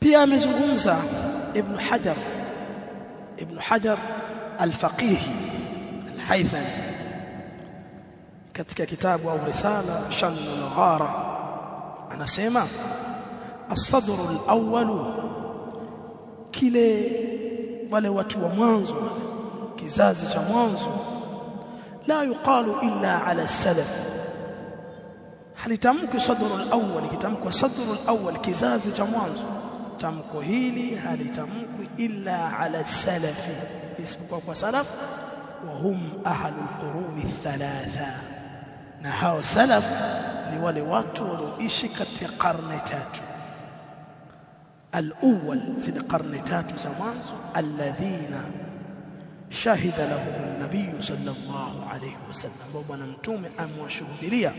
pia amezungumza ibn hajar ibn hajar al-faqih al-haythami katika kitabu au risala shan al-ghara anasema as-sadr al-awwal kile wale watu wa mwanzo kizazi cha mwanzo la yuqalu illa ala salaf halitamki sadr al-awwal kitamko sadr al-awwal kizazi cha mwanzo tamko hili halitamkwi illa ala salafi isipokuwa kwa salaf wa hum ahlul quruni thalatha na hao salaf ni wale watu walioishi katika karne tatu الأول سنة قرن تاتو زمان الذين شهد له النبي صلى الله عليه وسلم بابا نمتوم أم وشهدريا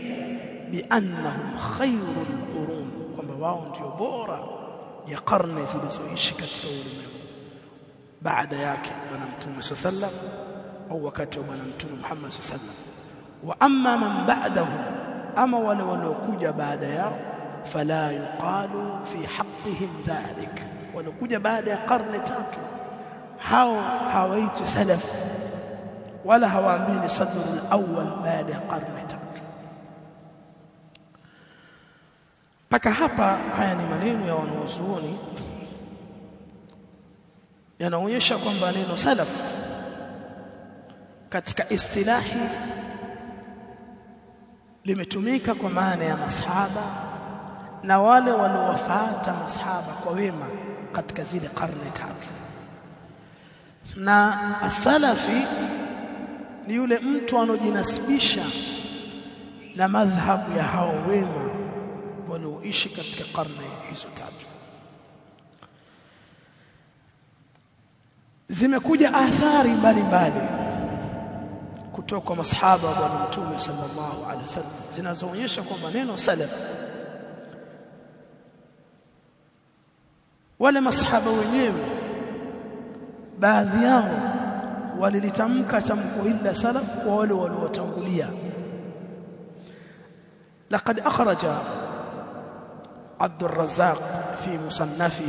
بأنهم خير القرون كما واو ndio bora ya karne zilizoishi katika ulimwengu baada yake bwana mtume sallam au wakati wa bwana mtume Muhammad sallam wa amma man ba'dahu ama wale waliokuja baada yao fala yuqalu fi haqqihim dhalik waliokuja baada ya karne tatu hao hawaitwi salaf wala hawaambiwi sadrul awwal baada ya karne mpaka hapa haya ni maneno ya wanaozuoni. Yanaonyesha kwamba neno salaf katika istilahi limetumika kwa maana ya masahaba na wale waliowafuata masahaba kwa wema katika zile karne tatu. Na asalafi ni yule mtu anojinasibisha na madhhabu ya hao wema walioishi katika karne hizo tatu zimekuja athari mbalimbali kutoka kwa masahaba wa mtume sallallahu alaihi wasallam zinazoonyesha kwamba neno salaf wale masahaba wenyewe baadhi yao walilitamka tamko hili la salaf kwa wale waliotangulia لقد أخرج عبد الرزاق في مصنفه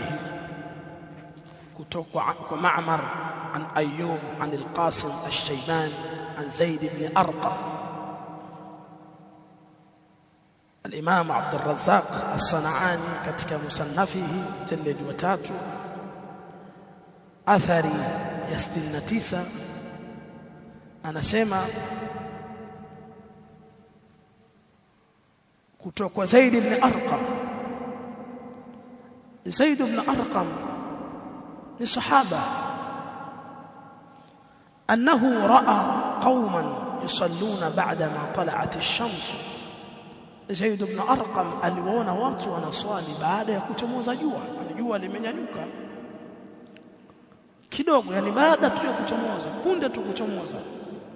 كتب معمر عن أيوب عن القاسم الشيبان عن زيد بن أرقى الإمام عبد الرزاق الصنعاني كتك مصنفه تلد وتاتو أثري يستن تيسا أنا سيما كتوك زيد بن أرقى زيد بن أرقم لصحابة أنه رأى قوما يصلون بعدما طلعت الشمس. زيد بن أرقم ألوان وات ونصالي بعد يكتموز جوا يعني جوا لمن ينوكا كدوغ يعني بعد تكتموز كنت تكتموز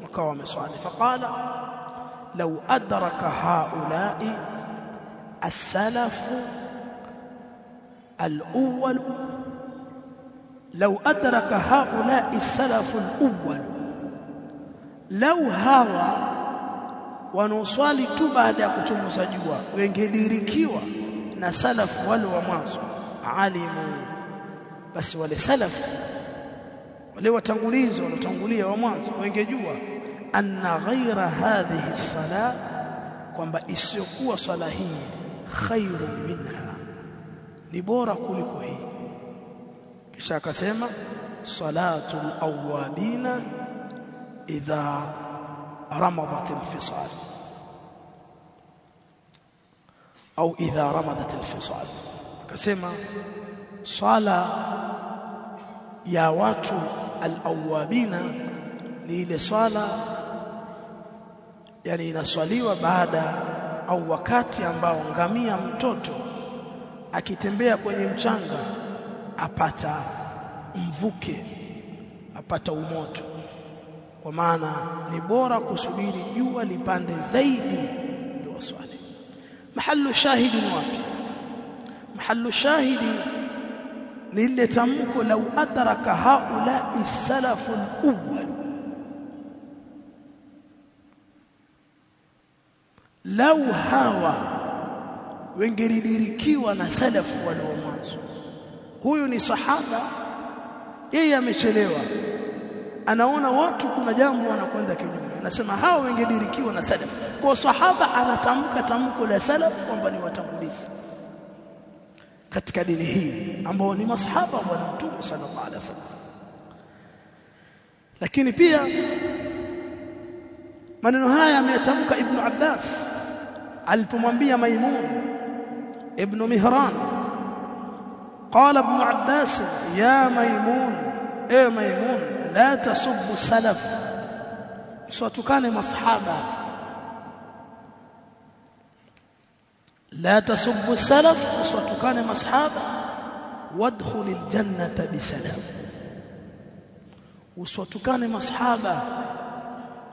وكوام صالي فقال لو أدرك هؤلاء السلف الأول لو أدرك هؤلاء السلف الأول لو هوا wanaoswali tu baada ya kuchomoza jua wengedirikiwa na salaf wale wa mwanzo alimu basi wale salaf wale watangulizi walotangulia wa mwanzo wengejua anna ghaira hadhihi salat kwamba isiyokuwa swala hii khairu minha ni bora kuliko hii. Kisha akasema salatul awabina idha ramadat alfisal au idha ramadat alfisal akasema swala ya watu alawabina ni ile swala yani inaswaliwa baada au wakati ambao ngamia mtoto akitembea kwenye mchanga apata mvuke apata umoto. Kwa maana ni bora kusubiri jua lipande zaidi ndio waswali. Mahallu shahidi ni wapi? Mahallu shahidi ni ile tamko lau adraka haula salafu al-awwal. Lau hawa wengeridirikiwa na salafu walio wa mwanzo. Huyu ni sahaba yeye amechelewa. Anaona watu kuna jambo wanakwenda kinyume. Anasema hao wengedirikiwa na salaf kwa sahaba anatamka tamko la salaf kwamba ni watangulizi katika dini hii ambao ni masahaba wa mtume sallallahu alaihi wasallam. Lakini pia maneno haya ameyatamka ibn Abbas alipomwambia Maimun ابن مهران. قال ابن عباس يا ميمون اي ميمون لا تسب سلف. سوتكان مصحابه لا تسب السلف سوتكان مصحابه وادخل الجنة بسلام. وسوتكان مصحابه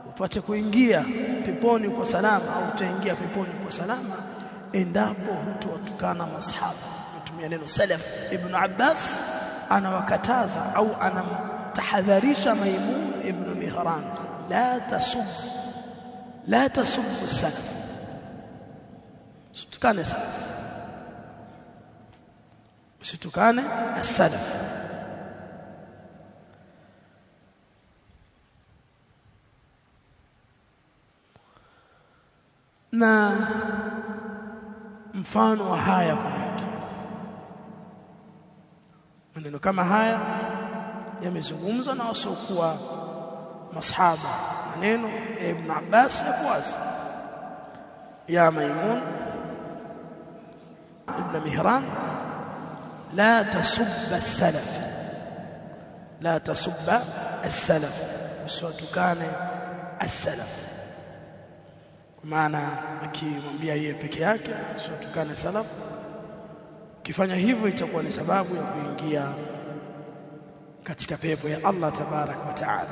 upate kuingia peponi kwa salama au utaingia peponi kwa salama. Endapo hutowatukana masahaba kutumia neno salaf ibn Abbas anawakataza au anamtahadharisha Maimun ibn Mihran la tasub la tasub salaf usitukane salaf usitukane as-salaf na mfano wa haya kwa maneno kama haya yamezungumzwa na wasiokuwa masahaba maneno ya Ibn Abbas ya wazi ya Maimun Ibn Mihran la tasubba as-salaf la tasubba as-salaf usiwatukane as-salaf kwa maana akimwambia yeye peke yake usitukane salafu kifanya hivyo itakuwa ni sababu ya kuingia katika pepo ya Allah tabarak wa taala.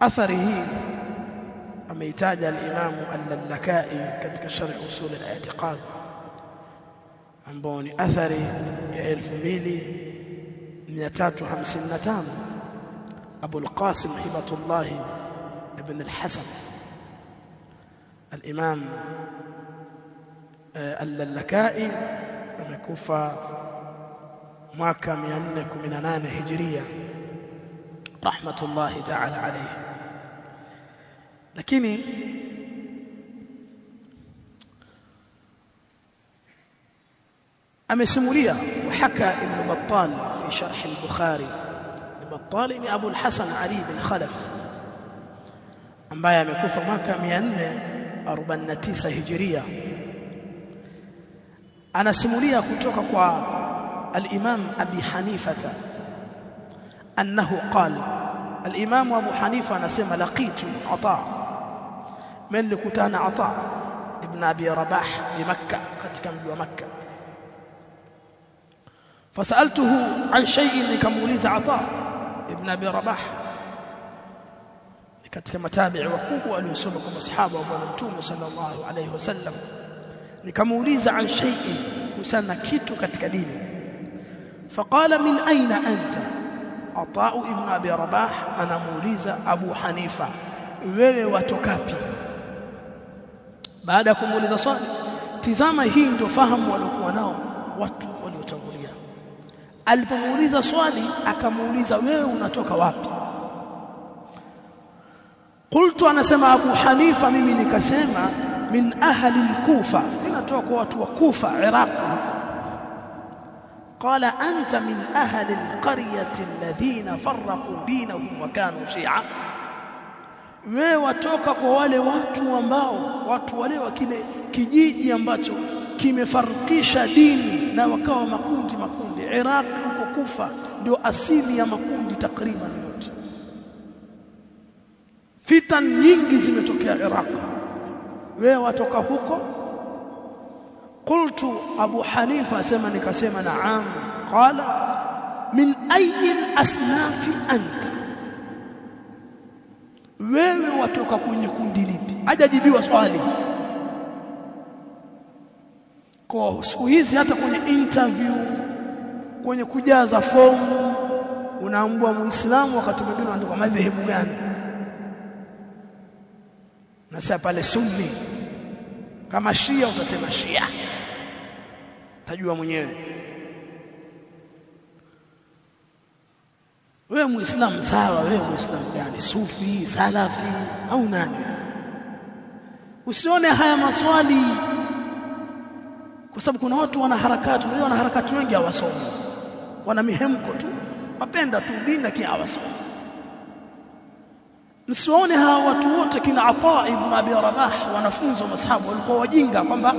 Athari hii ameitaja al-Imam al-Lakai katika sharh usul al-i'tiqad ambao ni athari ya 2355 Abu al-Qasim Hibatullah ibn al-Hasan الإمام آه، اللكائي أمكوفة معك ينك من أنان هجرية. رحمة الله تعالى عليه. لكن أمي سمولية وحكى ابن بطال في شرح البخاري. البطال ابن أبو الحسن علي بن خلف. أمبايا ما معك ينك 449 hijiria anasimulia kutoka kwa al-Imam Abi Hanifata annahu qala al-Imam Abu Hanifa anasema laqitu Ata من likutana Ata ibn Abi Rabah bi Makkah katika mji wa Makkah fasaltuhu an shay'in nikamuuliza Ata ibn Abi Rabah katika matabi'i wakubwa waliosoma kwa masahaba wa bwana mtume sallallahu alayhi wasallam nikamuuliza an shay'in kuhusiana kitu katika dini. Faqala min aina anta? Ata'u ibn Abi Rabah anamuuliza Abu Hanifa wewe watokapi baada ya kumuuliza swali tizama hii ndio fahamu waliokuwa nao watu waliotangulia. Alipomuuliza swali akamuuliza wewe unatoka wapi Qultu anasema Abu Hanifa mimi nikasema min ahli al-Kufa. Inatoka kwa watu wa Kufa Iraq. Qala anta min ahli al-qaryati alladhina farraqu dinahum wa kanu shi'a. Wewe watoka kwa wale watu ambao watu wale wa kile kijiji ambacho kimefarikisha dini na wakawa makundi makundi. Iraq huko Kufa ndio asili ya makundi takriban fitan nyingi zimetokea Iraq. Wewe watoka huko. Qultu Abu Hanifa asema nikasema naam. Qala min ayi asnafi anta? Wewe watoka kwenye kundi lipi? Hajajibiwa swali. Kwa siku hizi hata kwenye interview kwenye kujaza fomu unaambua muislamu wakati mwingine unaandika madhehebu gani nasema pale sunni. Kama shia utasema shia. Tajua mwenyewe. Wewe muislamu sawa wewe muislamu gani? Sufi salafi au nani? Usione haya maswali. Kwa sababu kuna watu wana harakati wana harakati wengi hawasomi. Wana mihemko tu. Mapenda tu dini lakini hawasomi msione hawa watu wote kina Ata ibn Abi Rabah wanafunzi wa masahabu walikuwa wajinga kwamba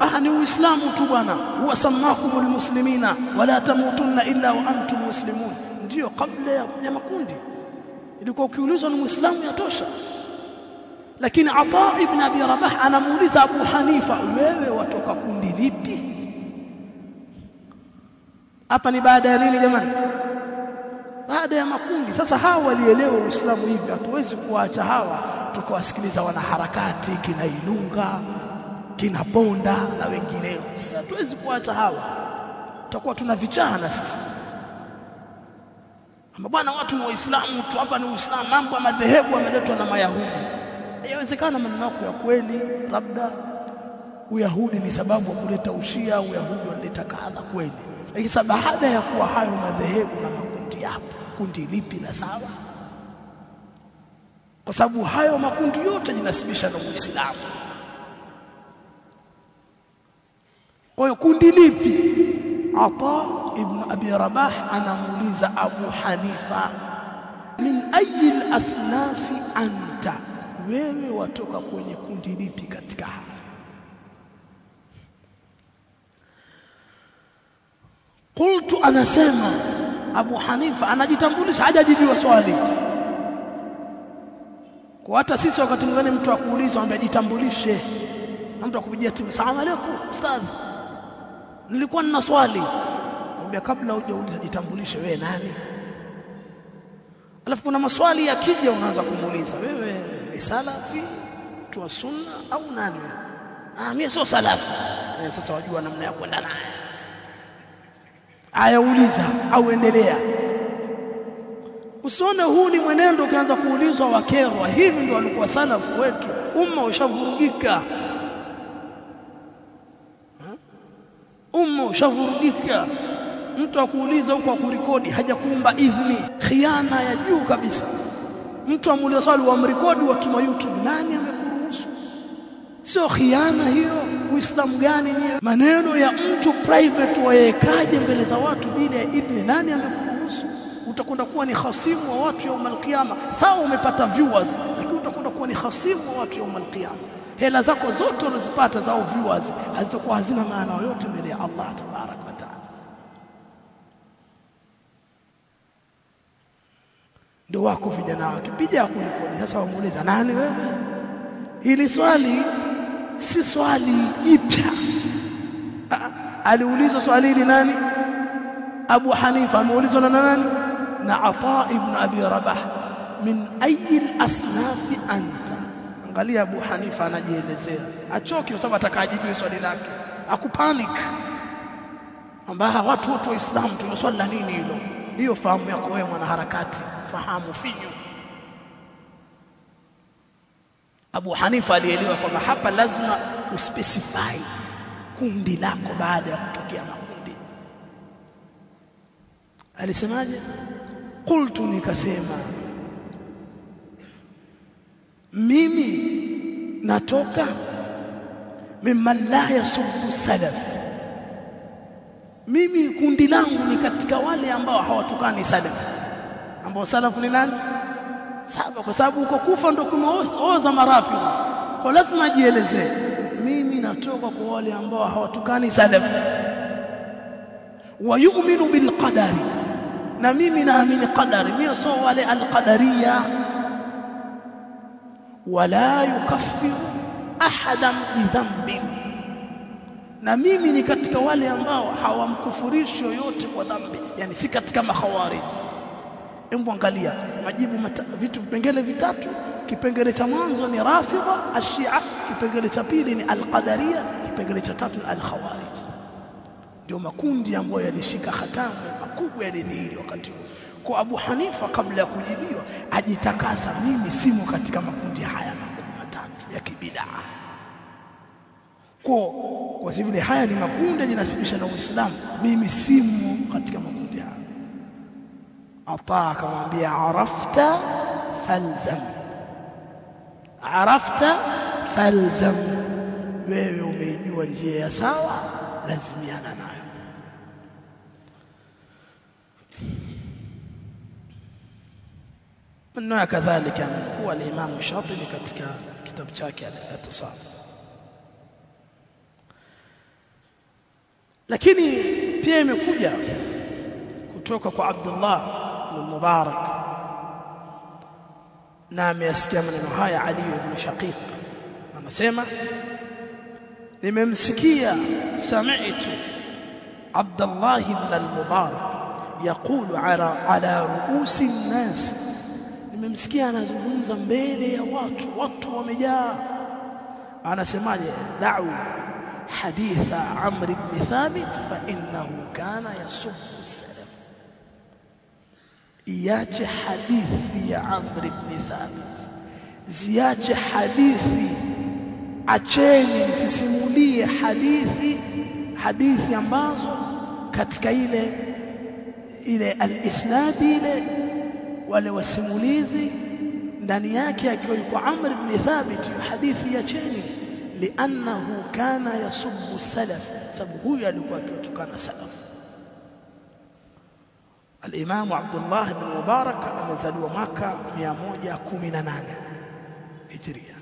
ah ni uislamu tu bwana huwa samakumul muslimina wala tamutunna illa wa antum muslimun. Ndio kabla ya makundi. Ilikuwa ukiulizwa ni muislamu yatosha. Lakini Ata ibn Abi Rabah anamuuliza Abu Hanifa wewe watoka kundi lipi? Hapa ni baada ya nini jamani baada ya makundi. Sasa hawa walielewa Uislamu hivi hatuwezi kuwaacha hawa tukawasikiliza wanaharakati kina Ilunga kina Bonda na wengineo. Sasa hatuwezi kuwaacha hawa. Tutakuwa tuna vichana sisi. Ama bwana watu ni waislamu tu hapa ni uislamu mambo ya madhehebu yameletwa na mayahudi. Yawezekana maneno yako ya kweli, labda Uyahudi ni sababu ya kuleta ushia, Uyahudi wanaleta kadha kweli, lakini baada ya kuwa hayo madhehebu na makundi yapo, kundi lipi la sawa? Kwa sababu hayo makundi yote jinasibisha na Uislamu. Kwa hiyo kundi lipi? Ata ibn Abi Rabah anamuuliza Abu Hanifa, min ayi al-asnafi anta wewe watoka kwenye kundi lipi katika haya qultu anasema Abu Hanifa anajitambulisha hajajibiwa swali. Kwa hata sisi wakati mwingine mtu akuuliza ambaye ajitambulishe mtu akupigia timu salamu alaykum ustadhi nilikuwa nina swali. Mwambia kabla hujauliza jitambulishe wewe nani? Alafu kuna maswali yakija unaanza kumuuliza wewe ni salafi tu wa sunna au nani? Ah mimi sio salafi. Eh, sasa wajua namna ya kwenda naye aya uliza au endelea usione huu ni mwenendo ukianza kuulizwa wakerwa. Hivi ndio walikuwa salafu wetu umma ushavurugika. Umma ushavurugika. Mtu akuuliza huko akurekodi hajakuumba idhni khiana ya juu kabisa. Mtu amuuliza swali wamrekodi watuma YouTube nani amekuruhusu? Sio khiana hiyo uislamu gani ni? Maneno ya mtu private wayekaje mbele za watu bila ya ibni nani amekuruhusu? Utakwenda kuwa ni hasimu wa watu yaumul qiyama. Sawa umepata viewers lakini utakwenda kuwa ni hasimu wa watu yaumul qiyama. Hela zako zote unazipata zao viewers hazitakuwa hazina maana yoyote mbele ya Allah tabarak wa taala. Ndio wako vijana wakipiga kurekodi sasa wamuuliza nani wewe? Hili swali si swali jipya. Aliulizwa swali hili nani? Abu Hanifa ameulizwa na nani? Na Ata ibn Abi Rabah. Min ayi al-asnafi anta? Angalia Abu Hanifa anajielezea. Achoki kwa sababu atakajibiwa swali lake. Akupanic ambaha watu wote waislamu tuna la nini hilo? Hiyo fahamu yako wewe mwanaharakati. Fahamu finyu Abu Hanifa alielewa kwamba hapa lazima uspecify kundi lako baada ya kutokea makundi. Alisemaje? Qultu nikasema mimi natoka mimman la yasubbu salaf. Mimi kundi langu ni katika wale ambao hawatukani salaf. Ambao salafu ni nani saba kwa sababu uko kufa ndo kumeoza marafiki. Kwa lazima ajielezee mimi natoka kwa wale ambao hawatukani salaf. Wa yu'minu bil qadari. Na mimi naamini qadari. Mimi sio wale al qadariya wala yukaffiru ahadan bidhanbin na mimi ni katika wale ambao hawamkufurishi yoyote kwa dhambi. Yani si katika makhawarij hebu angalia majibu mata, vitu vipengele vitatu. Kipengele cha mwanzo ni rafidha ashia kipengele cha pili ni alqadaria kipengele cha tatu ni alkhawarij. Ndio makundi ambayo yalishika hatamu makubwa yalidhihiri wakati huo. Kwa Abu Hanifa kabla ya kujibiwa ajitakasa mimi simo katika makundi haya makubwa matatu ya kibidaa kwa kwa vile haya ni makundi yanasibisha na Uislamu mimi simo katika makundi أطاك وعبي عرفت فالزم. عرفت فالزم. ويبي وميجي ونجي يساوى لازم يا نعم. من نوع كذلك هو الإمام الشاطبي كتك كتاب شاكي الاتصال. لكني بيمي كوجا كو عبد الله. المبارك. نام يسكي من نهاية علي بن شقيق. أنا سيما لممسكية سمعت عبد الله بن المبارك يقول على, على رؤوس الناس لممسكية أنا زهوم زنبيلي وات وات ومجا. أنا سيما دعوا حديث عمرو بن ثابت فإنه كان يصف السلام iache hadithi ya amr ibn thabit. Ziache hadithi. Acheni msisimulie hadithi hadithi ambazo katika ile ile al-isnadi ile wale wasimulizi ndani yake akiwa yuko Amr ibn Thabit hadithi ya cheni li'annahu kana yasubbu salaf sababu huyu alikuwa akitukana salaf الإمام عبد الله بن مبارك أمزلوا مكة 118 هجرية.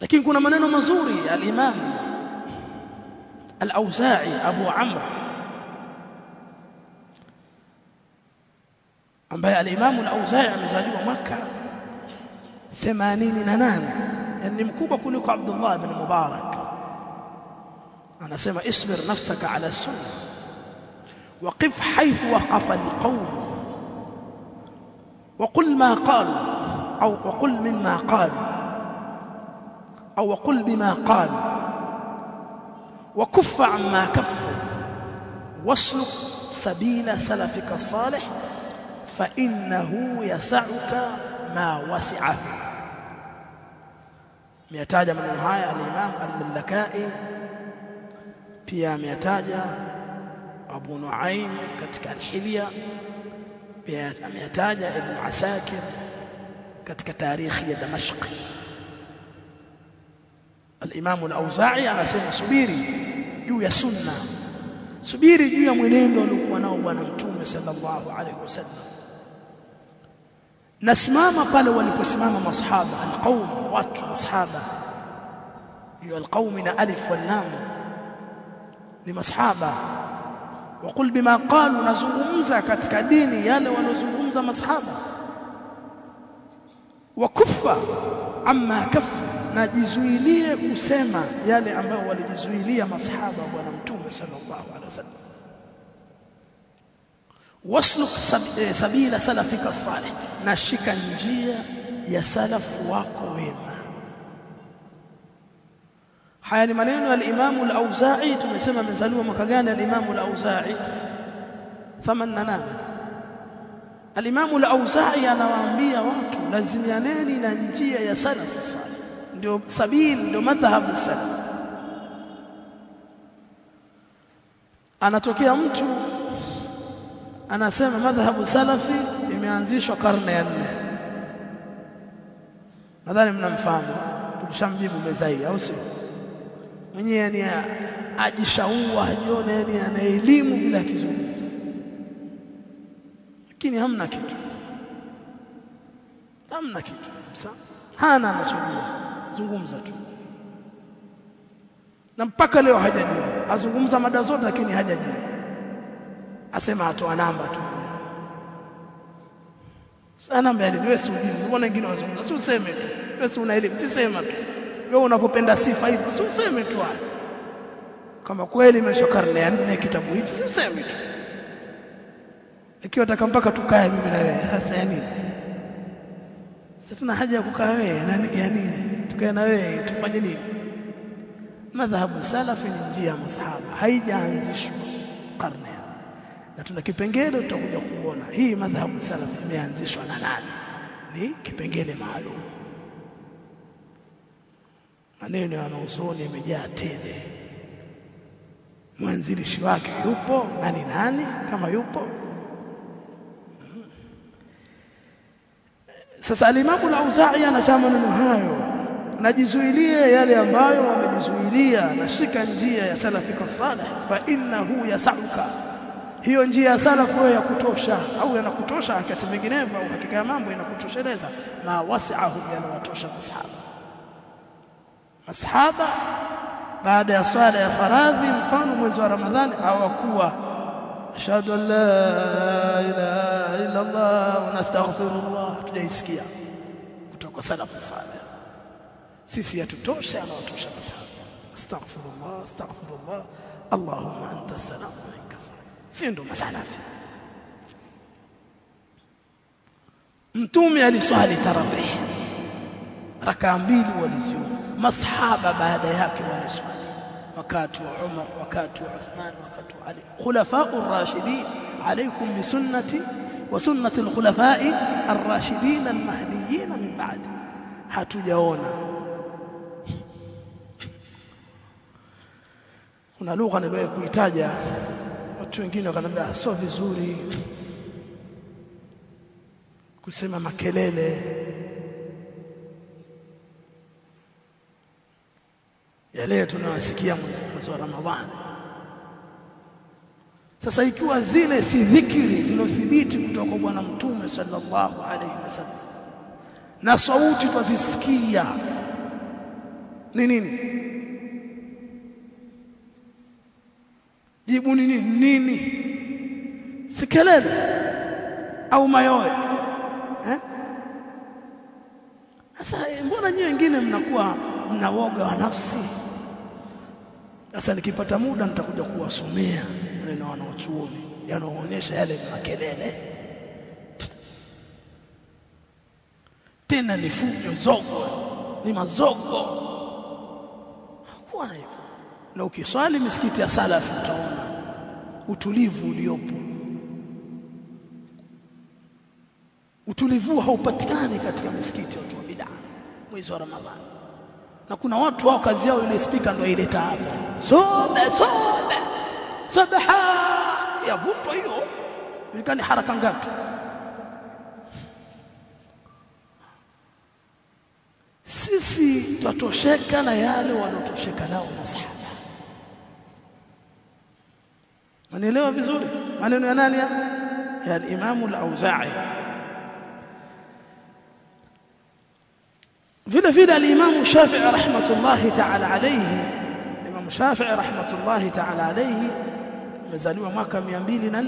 لكن كنا منن مزوري الإمام الأوزاعي أبو عمرو. امبيا الإمام الأوزاعي أمزلوا مكة 88 يعني مكوبة كلي عبد الله بن مبارك. Anasema isbir nafsaka ala sunna waqif haythu waqafa al-qawm وقل ما قالوا أو وقل مما قالوا أو وقل بما قالوا. وكف عما كفوا. واسلك سبيل سلفك الصالح فإنه يسعك ما وسعه ميتاج من هاي الإمام اللكائي pia ameyataja Abu Nuaim katika Al-Hilya pia ameyataja Ibn Asakir katika tarikhi ya Damashq Al-Imam Al-Auza'i anasema subiri juu ya sunna subiri juu ya mwenendo aliokuwa nao bwana mtume sallallahu alaihi wasallam nasimama pale waliposimama masahaba alqaum watu masahaba hiyo alqaum na alif wal lam ni masahaba وقل بما قالوا nazungumza katika dini yale wanozungumza masahaba wakufa amma kafu najizuilie kusema yale ambayo walijizuilia masahaba bwana mtume sallallahu alaihi wasallam wasluk sabila salafika salih nashika njia ya salafu wako wema Haya ni maneno ya al-Imam al-Auza'i tumesema amezaliwa mwaka gani al-Imam al-Auza'i 88 al-Imam al-Auza'i anawaambia watu lazimianeni na njia ya salafu salih ndio sabili ndio madhhabu salaf anatokea mtu anasema madhhabu salafi imeanzishwa karne ya nne nadhani mnamfahamu tulishamjibu meza hii au sio mwenyewe yani ajishaua ajione yani ana elimu bila kizungumza. Lakini hamna kitu. Hamna kitu. Sawa hana anachojua. Zungumza tu. Na mpaka leo hajajua. Azungumza mada zote lakini hajajua. Asema atoa namba tu. Sana mbele wewe si mbona wengine wazungumza? Si useme tu. Wewe si una elimu. Si sema tu wewe unapopenda sifa hivyo si useme tu kama kweli imesha karne ya nne kitabu hichi si useme tu. Ikiwa taka mpaka tukae mimi na wewe sasa yani sasa tuna haja ya kukaa wewe nani yani tukae na wewe tufanye nini? Madhhabu salafi ni njia ya masahaba haijaanzishwa karne na tuna kipengele tutakuja kuona. Hii madhhabu salafi imeanzishwa na nani? Ni kipengele maalum maneno ya usoni yamejaa tele. Mwanzilishi wake yupo nani? nani kama yupo. Sasa alimamu al-Auza'i anasema maneno hayo najizuilie yale ambayo wamejizuilia nashika njia ya salafika salih fa innahu yasauka. Hiyo njia ya salafu wewe ya kutosha au yanakutosha akasi vinginevyo au hakika ya mambo inakutosheleza. Ma wasi'ahum yanawatosha masahaba masahaba baada ya swala ya faradhi mfano mwezi wa ramadhani hawakuwa ashhadu an la ilaha illa allah wa nastaghfirullah tujaisikia kutoka salafu salih sisi yatutosha na watosha masahaba astaghfirullah astaghfirullah allahumma anta salam wa minka salam si ndo masalafi mtume aliswali tarawih rakaa mbili waliziona masahaba baada yake waliswali. Wakati wa Umar wakati wa Uthman wakati wa Ali. Khulafa'ur rashidin alaykum bi sunnati wa sunnati al-khulafa'i ar-rashidin al-mahdiyyin min ba'd. Hatujaona. Kuna lugha niliwahi kuitaja. Watu wengine wakaniambia sio vizuri. Kusema makelele yale tunawasikia mwezi wa Ramadhani. Sasa ikiwa zile si dhikiri zilothibiti kutoka kwa bwana mtume sallallahu alaihi wasallam na sauti twazisikia ni nini? Jibu ni nini? Nini? Si kelele au mayoe eh? Sasa mbona nyinyi wengine mnakuwa mnawoga wa nafsi sasa nikipata muda nitakuja kuwasomea maneno wanaochuoni yanaoonyesha yale makelele. Tena ni fujo zogo ni mazogo. Hakuwa hivyo na ukiswali misikiti ya salafu utaona utulivu uliopo. Utulivu haupatikani katika misikiti ya watu wa bid'a mwezi wa Ramadhani na kuna watu wao kazi yao ile speaker ndio ile taabu sobe sobe. Ya vuto hiyo. Ilikani haraka ngapi? Sisi tutatosheka na yale wanotosheka nao masahaba. Manielewa vizuri? Maneno ya nani ya al-Imam al-Auza'i فينا فينا الإمام الشافع رحمة الله تعالى عليه. الإمام الشافع رحمة الله تعالى عليه. مزالوا ماكا ميانبيلنا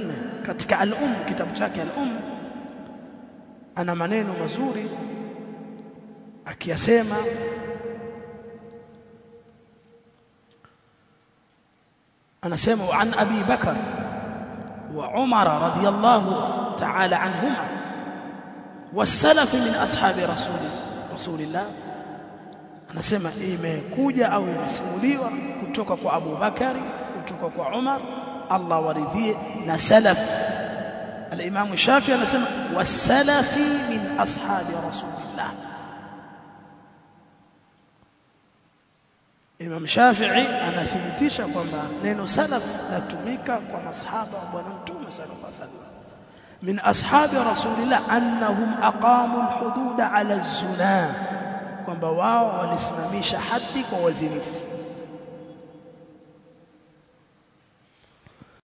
كتك الأم كتاب شاك الأم. أنا منين مزوري. أكي أسيما. أنا سيما عن أبي بكر وعمر رضي الله تعالى عنهما. والسلف من أصحاب رسوله rasulillah anasema imekuja au imesimuliwa kutoka kwa Abu Bakari kutoka kwa Umar Allah waridhie na salaf. al-Imam Shafi anasema wasalafi min ashabi rasulillah Imam Shafi'i anathibitisha kwamba neno salaf latumika kwa masahaba wa bwana mtume sallallahu alaihi wasallam من أصحاب رسول الله أنهم أقاموا الحدود على الزنا. kwamba wao walisimamisha hadi kwa